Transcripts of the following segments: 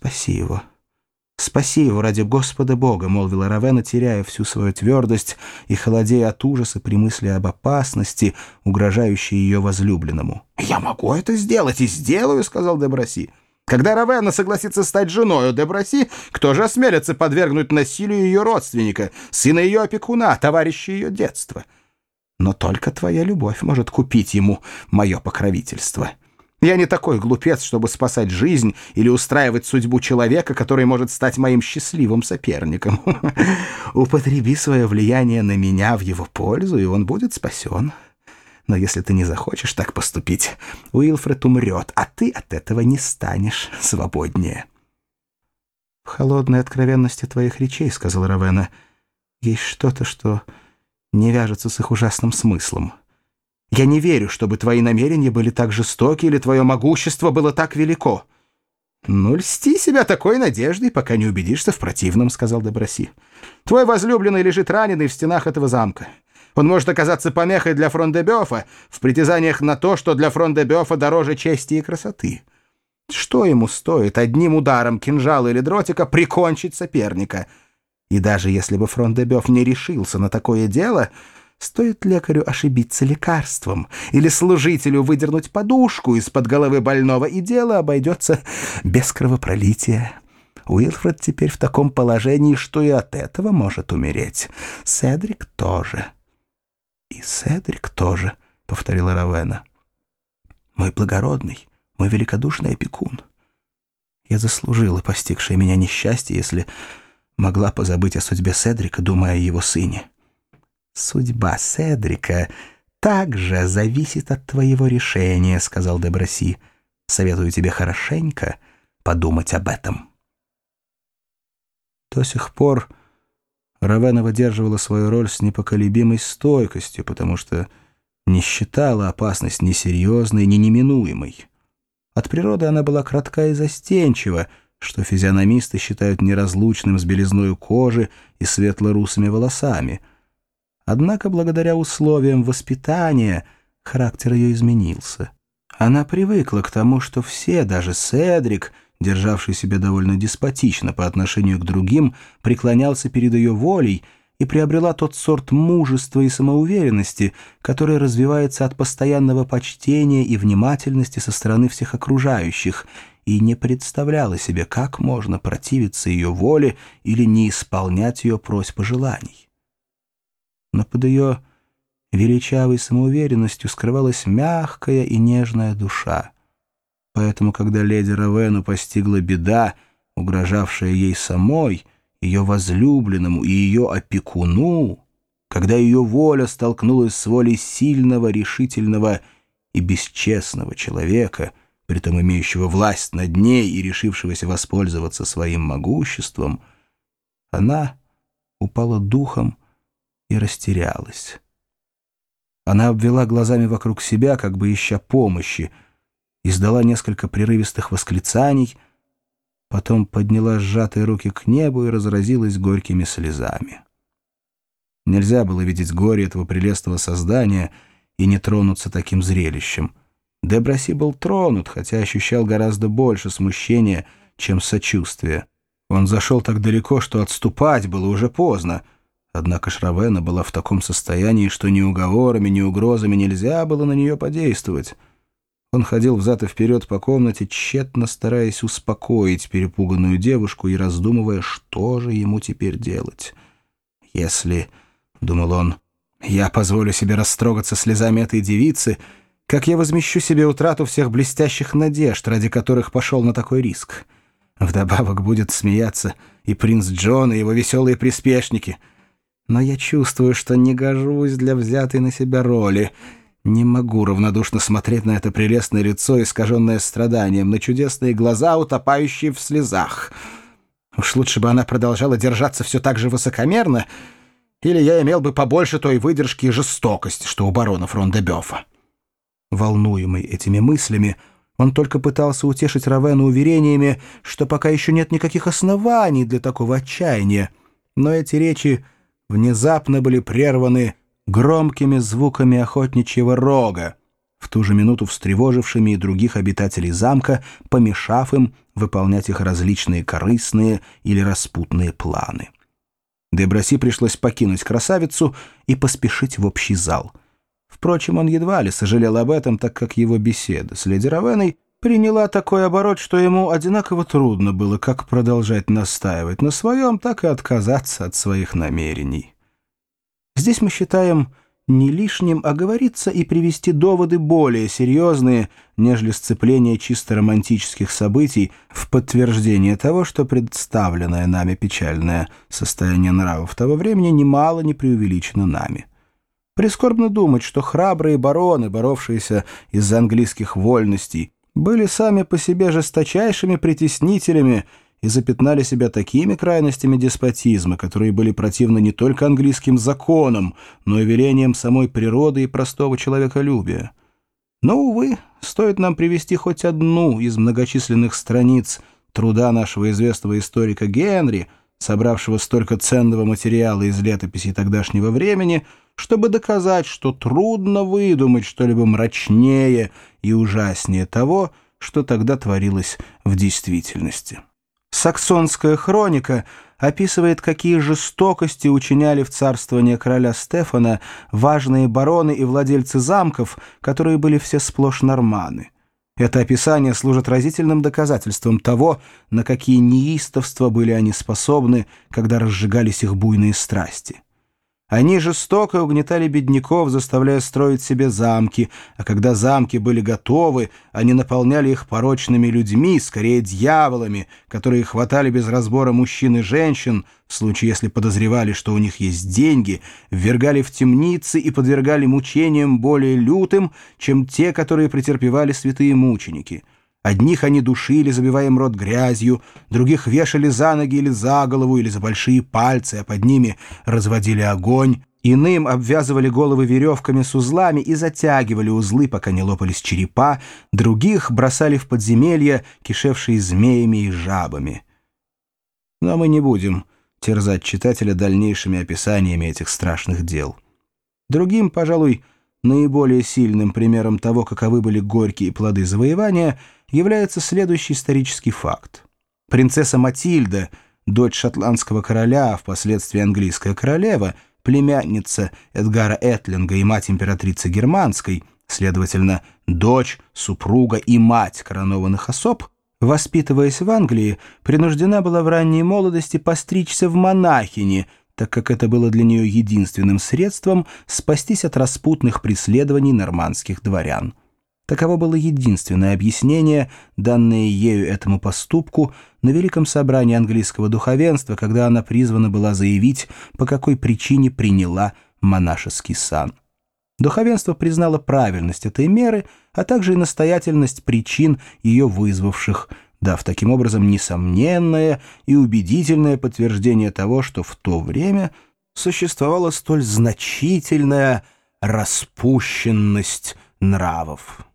спаси его. «Спаси его ради Господа Бога», — молвила Равена, теряя всю свою твердость и холодея от ужаса при мысли об опасности, угрожающей ее возлюбленному. «Я могу это сделать и сделаю», — сказал Деброси. «Когда Равена согласится стать женой Деброси, кто же осмелится подвергнуть насилию ее родственника, сына ее опекуна, товарища ее детства? Но только твоя любовь может купить ему мое покровительство». Я не такой глупец, чтобы спасать жизнь или устраивать судьбу человека, который может стать моим счастливым соперником. Употреби свое влияние на меня в его пользу, и он будет спасен. Но если ты не захочешь так поступить, Уилфред умрет, а ты от этого не станешь свободнее. — В холодной откровенности твоих речей, — сказал Равена, — есть что-то, что не вяжется с их ужасным смыслом. — я не верю, чтобы твои намерения были так жестоки или твое могущество было так велико». «Ну, льсти себя такой надеждой, пока не убедишься в противном», — сказал Деброси. «Твой возлюбленный лежит раненый в стенах этого замка. Он может оказаться помехой для Фрондебёфа в притязаниях на то, что для Фрондебёфа дороже чести и красоты. Что ему стоит одним ударом кинжала или дротика прикончить соперника? И даже если бы Фрондебёф не решился на такое дело...» Стоит лекарю ошибиться лекарством или служителю выдернуть подушку из-под головы больного, и дело обойдется без кровопролития. Уилфред теперь в таком положении, что и от этого может умереть. Седрик тоже. И Седрик тоже, — повторила Равена. Мой благородный, мой великодушный опекун. Я заслужила постигшее меня несчастье, если могла позабыть о судьбе Седрика, думая о его сыне. «Судьба Седрика также зависит от твоего решения», — сказал Деброси. «Советую тебе хорошенько подумать об этом». До сих пор Равена выдерживала свою роль с непоколебимой стойкостью, потому что не считала опасность ни серьезной, ни неминуемой. От природы она была кратка и застенчива, что физиономисты считают неразлучным с белизной кожи и светло-русыми волосами — Однако, благодаря условиям воспитания, характер ее изменился. Она привыкла к тому, что все, даже Седрик, державший себя довольно деспотично по отношению к другим, преклонялся перед ее волей и приобрела тот сорт мужества и самоуверенности, который развивается от постоянного почтения и внимательности со стороны всех окружающих, и не представляла себе, как можно противиться ее воле или не исполнять ее просьб и желаний но под ее величавой самоуверенностью скрывалась мягкая и нежная душа. Поэтому, когда леди Равену постигла беда, угрожавшая ей самой, ее возлюбленному и ее опекуну, когда ее воля столкнулась с волей сильного, решительного и бесчестного человека, притом имеющего власть над ней и решившегося воспользоваться своим могуществом, она упала духом и растерялась. Она обвела глазами вокруг себя, как бы ища помощи, издала несколько прерывистых восклицаний, потом подняла сжатые руки к небу и разразилась горькими слезами. Нельзя было видеть горе этого прелестного создания и не тронуться таким зрелищем. Деброси был тронут, хотя ощущал гораздо больше смущения, чем сочувствия. Он зашел так далеко, что отступать было уже поздно — Однако Шравена была в таком состоянии, что ни уговорами, ни угрозами нельзя было на нее подействовать. Он ходил взад и вперед по комнате, тщетно стараясь успокоить перепуганную девушку и раздумывая, что же ему теперь делать. «Если, — думал он, — я позволю себе растрогаться слезами этой девицы, как я возмещу себе утрату всех блестящих надежд, ради которых пошел на такой риск? Вдобавок будет смеяться и принц Джон, и его веселые приспешники — но я чувствую, что не гожусь для взятой на себя роли. Не могу равнодушно смотреть на это прелестное лицо, искаженное страданием, на чудесные глаза, утопающие в слезах. Уж лучше бы она продолжала держаться все так же высокомерно, или я имел бы побольше той выдержки и жестокости, что у барона Фрондебёфа. Волнуемый этими мыслями, он только пытался утешить Равену уверениями, что пока еще нет никаких оснований для такого отчаяния, но эти речи внезапно были прерваны громкими звуками охотничьего рога, в ту же минуту встревожившими и других обитателей замка, помешав им выполнять их различные корыстные или распутные планы. Деброси пришлось покинуть красавицу и поспешить в общий зал. Впрочем, он едва ли сожалел об этом, так как его беседа с леди Равеной приняла такой оборот, что ему одинаково трудно было как продолжать настаивать на своем, так и отказаться от своих намерений. Здесь мы считаем не лишним оговориться и привести доводы более серьезные, нежели сцепление чисто романтических событий в подтверждение того, что представленное нами печальное состояние нравов того времени немало не преувеличено нами. Прискорбно думать, что храбрые бароны, боровшиеся из-за английских вольностей, были сами по себе жесточайшими притеснителями и запятнали себя такими крайностями деспотизма, которые были противны не только английским законам, но и велениям самой природы и простого человеколюбия. Но, увы, стоит нам привести хоть одну из многочисленных страниц труда нашего известного историка Генри, собравшего столько ценного материала из летописей тогдашнего времени, чтобы доказать, что трудно выдумать что-либо мрачнее и ужаснее того, что тогда творилось в действительности. Саксонская хроника описывает, какие жестокости учиняли в царствование короля Стефана важные бароны и владельцы замков, которые были все сплошь норманы. Это описание служит разительным доказательством того, на какие неистовства были они способны, когда разжигались их буйные страсти. Они жестоко угнетали бедняков, заставляя строить себе замки, а когда замки были готовы, они наполняли их порочными людьми, скорее дьяволами, которые хватали без разбора мужчин и женщин, в случае, если подозревали, что у них есть деньги, ввергали в темницы и подвергали мучениям более лютым, чем те, которые претерпевали святые мученики. Одних они душили, забивая рот грязью, других вешали за ноги или за голову, или за большие пальцы, а под ними разводили огонь. Иным обвязывали головы веревками с узлами и затягивали узлы, пока не лопались черепа, других бросали в подземелья, кишевшие змеями и жабами. Но мы не будем терзать читателя дальнейшими описаниями этих страшных дел. Другим, пожалуй, наиболее сильным примером того, каковы были горькие плоды завоевания — является следующий исторический факт. Принцесса Матильда, дочь шотландского короля, а впоследствии английская королева, племянница Эдгара Этлинга и мать императрицы Германской, следовательно, дочь, супруга и мать коронованных особ, воспитываясь в Англии, принуждена была в ранней молодости постричься в монахини, так как это было для нее единственным средством спастись от распутных преследований нормандских дворян. Таково было единственное объяснение, данное ею этому поступку на Великом собрании английского духовенства, когда она призвана была заявить, по какой причине приняла монашеский сан. Духовенство признало правильность этой меры, а также и настоятельность причин, ее вызвавших, дав таким образом несомненное и убедительное подтверждение того, что в то время существовала столь значительная распущенность нравов.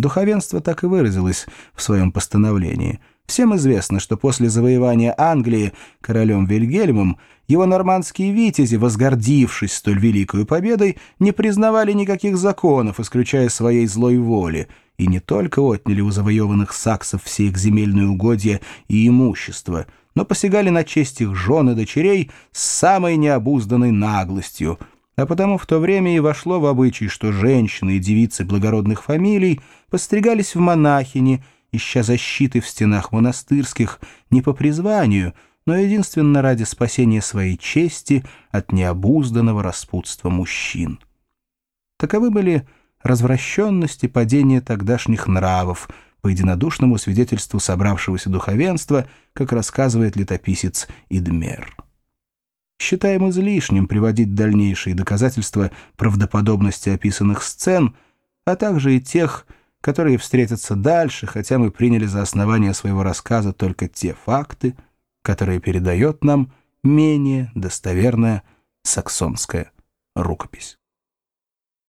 Духовенство так и выразилось в своем постановлении. Всем известно, что после завоевания Англии королем Вильгельмом его нормандские витязи, возгордившись столь великой победой, не признавали никаких законов, исключая своей злой воли, и не только отняли у завоеванных саксов все их земельные угодья и имущество, но посягали на честь их жен и дочерей с самой необузданной наглостью — а потому в то время и вошло в обычай, что женщины и девицы благородных фамилий постригались в монахини, ища защиты в стенах монастырских не по призванию, но единственно ради спасения своей чести от необузданного распутства мужчин. Таковы были развращенность и падение тогдашних нравов, по единодушному свидетельству собравшегося духовенства, как рассказывает летописец Идмер считаем излишним приводить дальнейшие доказательства правдоподобности описанных сцен, а также и тех, которые встретятся дальше, хотя мы приняли за основание своего рассказа только те факты, которые передает нам менее достоверная саксонская рукопись.